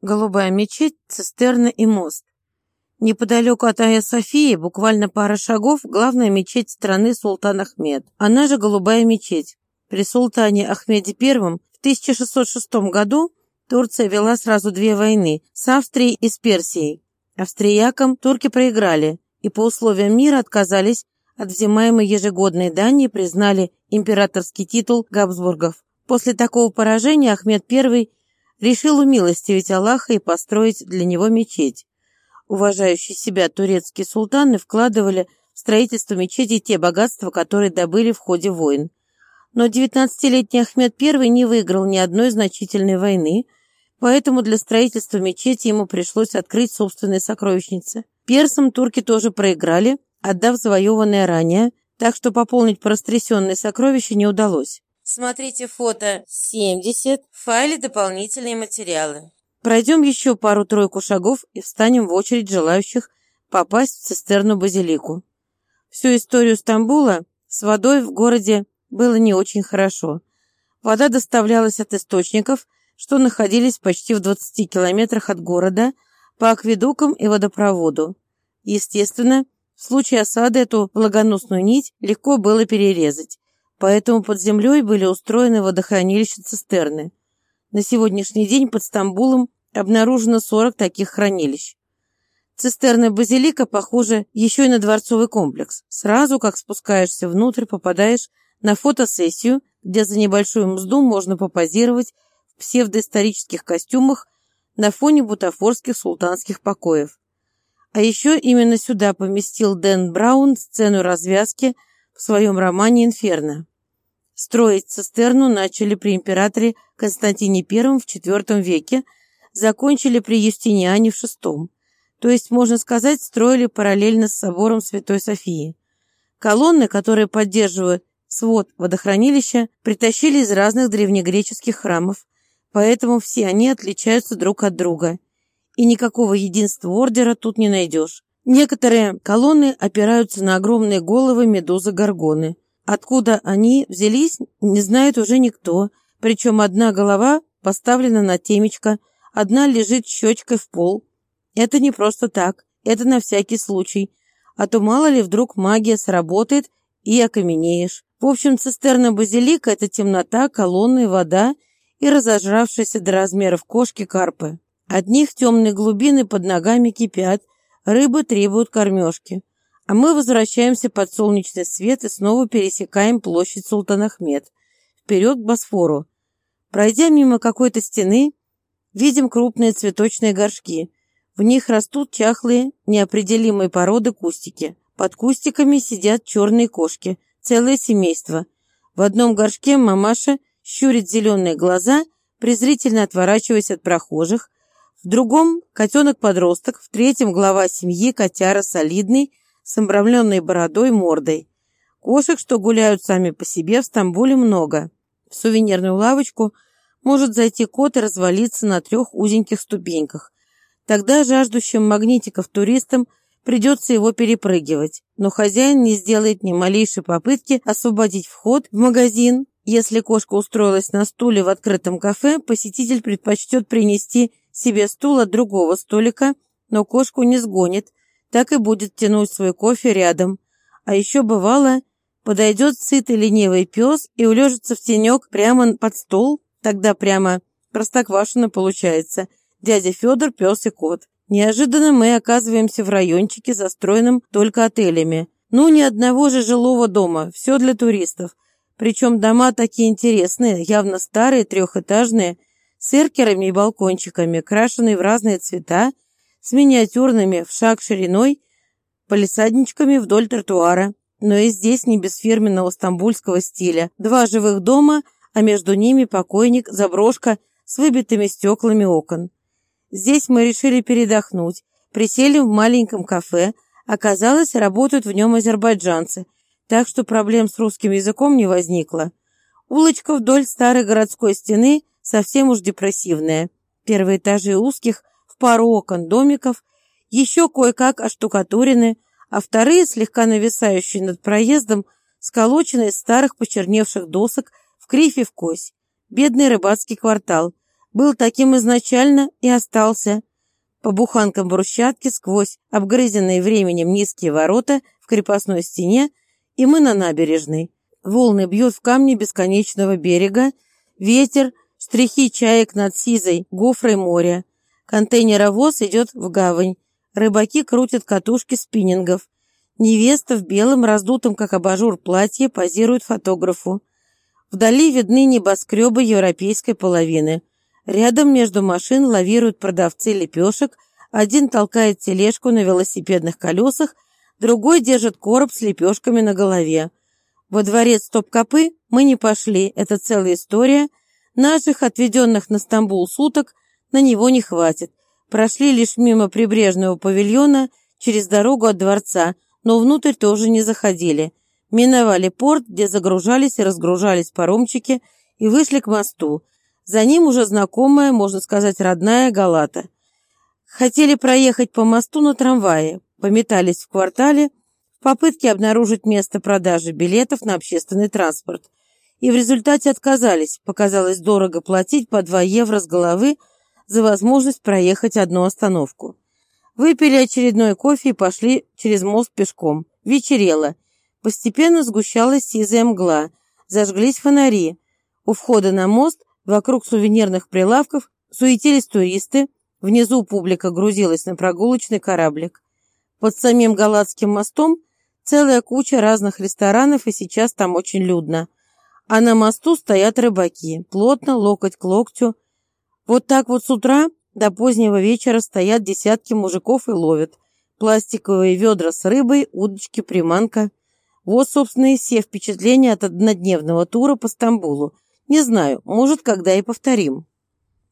Голубая мечеть, цистерна и мост. Неподалеку от Ая Софии, буквально пара шагов, главная мечеть страны Султан Ахмед, она же Голубая мечеть. При султане Ахмеде I в 1606 году Турция вела сразу две войны с Австрией и с Персией. Австриякам турки проиграли и по условиям мира отказались от взимаемой ежегодной дани и признали императорский титул Габсбургов. После такого поражения Ахмед I решил умилостивить Аллаха и построить для него мечеть. Уважающие себя турецкие султаны вкладывали в строительство мечети те богатства, которые добыли в ходе войн. Но 19-летний Ахмед I не выиграл ни одной значительной войны, поэтому для строительства мечети ему пришлось открыть собственные сокровищницы. Персам турки тоже проиграли, отдав завоеванное ранее, так что пополнить порастрясенные сокровища не удалось. Смотрите фото 70 в файле «Дополнительные материалы». Пройдем еще пару-тройку шагов и встанем в очередь желающих попасть в цистерну-базилику. Всю историю Стамбула с водой в городе было не очень хорошо. Вода доставлялась от источников, что находились почти в 20 километрах от города, по акведукам и водопроводу. Естественно, в случае осады эту влагоносную нить легко было перерезать, Поэтому под землей были устроены водохранилища-цистерны. На сегодняшний день под Стамбулом обнаружено 40 таких хранилищ. Цистерна Базилика похожа еще и на дворцовый комплекс. Сразу, как спускаешься внутрь, попадаешь на фотосессию, где за небольшую мзду можно попозировать в псевдоисторических костюмах на фоне бутафорских султанских покоев. А еще именно сюда поместил Дэн Браун сцену развязки в своем романе «Инферно». Строить цистерну начали при императоре Константине I в IV веке, закончили при Юстиниане в VI. То есть, можно сказать, строили параллельно с собором Святой Софии. Колонны, которые поддерживают свод водохранилища, притащили из разных древнегреческих храмов, поэтому все они отличаются друг от друга. И никакого единства ордера тут не найдешь. Некоторые колонны опираются на огромные головы медузы-горгоны – Откуда они взялись, не знает уже никто, причем одна голова поставлена на темечко, одна лежит щечкой в пол. Это не просто так, это на всякий случай, а то мало ли вдруг магия сработает и окаменеешь. В общем, цистерна базилика – это темнота, колонны, вода и разожравшиеся до размеров кошки карпы. От них темные глубины под ногами кипят, рыбы требуют кормежки. А мы возвращаемся под солнечный свет и снова пересекаем площадь Султан-Ахмед. Вперед к Босфору. Пройдя мимо какой-то стены, видим крупные цветочные горшки. В них растут чахлые, неопределимые породы кустики. Под кустиками сидят черные кошки, целое семейство. В одном горшке мамаша щурит зеленые глаза, презрительно отворачиваясь от прохожих. В другом – котенок-подросток, в третьем – глава семьи, котяра солидный – с обрамленной бородой мордой. Кошек, что гуляют сами по себе, в Стамбуле много. В сувенирную лавочку может зайти кот и развалиться на трех узеньких ступеньках. Тогда жаждущим магнитиков туристам придется его перепрыгивать, но хозяин не сделает ни малейшей попытки освободить вход в магазин. Если кошка устроилась на стуле в открытом кафе, посетитель предпочтет принести себе стул от другого столика, но кошку не сгонит, так и будет тянуть свой кофе рядом. А еще бывало, подойдет сытый ленивый пес и улежится в тенек прямо под стол, тогда прямо простоквашино получается. Дядя Федор, пес и кот. Неожиданно мы оказываемся в райончике, застроенном только отелями. Ну, ни одного же жилого дома, все для туристов. Причем дома такие интересные, явно старые, трехэтажные, с эркерами и балкончиками, крашеные в разные цвета, с миниатюрными в шаг шириной полисадничками вдоль тротуара. Но и здесь не без фирменного стамбульского стиля. Два живых дома, а между ними покойник, заброшка с выбитыми стеклами окон. Здесь мы решили передохнуть. Присели в маленьком кафе. Оказалось, работают в нем азербайджанцы, так что проблем с русским языком не возникло. Улочка вдоль старой городской стены совсем уж депрессивная. Первые этажи узких, пару окон домиков, еще кое-как оштукатурены, а вторые, слегка нависающие над проездом, сколочены из старых почерневших досок в крифе в кось. Бедный рыбацкий квартал. Был таким изначально и остался. По буханкам брусчатки сквозь обгрызенные временем низкие ворота в крепостной стене, и мы на набережной. Волны бьют в камни бесконечного берега, ветер, штрихи чаек над сизой, гофрой моря. Контейнеровоз идет в гавань. Рыбаки крутят катушки спиннингов. Невеста в белом, раздутом как абажур платье, позирует фотографу. Вдали видны небоскребы европейской половины. Рядом между машин лавируют продавцы лепешек, один толкает тележку на велосипедных колесах, другой держит короб с лепешками на голове. Во дворец Топ-Копы мы не пошли, это целая история. Наших, отведенных на Стамбул суток, на него не хватит. Прошли лишь мимо прибрежного павильона, через дорогу от дворца, но внутрь тоже не заходили. Миновали порт, где загружались и разгружались паромчики, и вышли к мосту. За ним уже знакомая, можно сказать, родная Галата. Хотели проехать по мосту на трамвае, пометались в квартале в попытке обнаружить место продажи билетов на общественный транспорт. И в результате отказались, показалось дорого платить по 2 евро с головы за возможность проехать одну остановку. Выпили очередной кофе и пошли через мост пешком. Вечерело. Постепенно сгущалась сизая мгла. Зажглись фонари. У входа на мост Вокруг сувенирных прилавков суетились туристы, внизу публика грузилась на прогулочный кораблик. Под самим Галатским мостом целая куча разных ресторанов, и сейчас там очень людно. А на мосту стоят рыбаки, плотно, локоть к локтю. Вот так вот с утра до позднего вечера стоят десятки мужиков и ловят. Пластиковые ведра с рыбой, удочки, приманка. Вот, собственно, и все впечатления от однодневного тура по Стамбулу – не знаю, может, когда и повторим.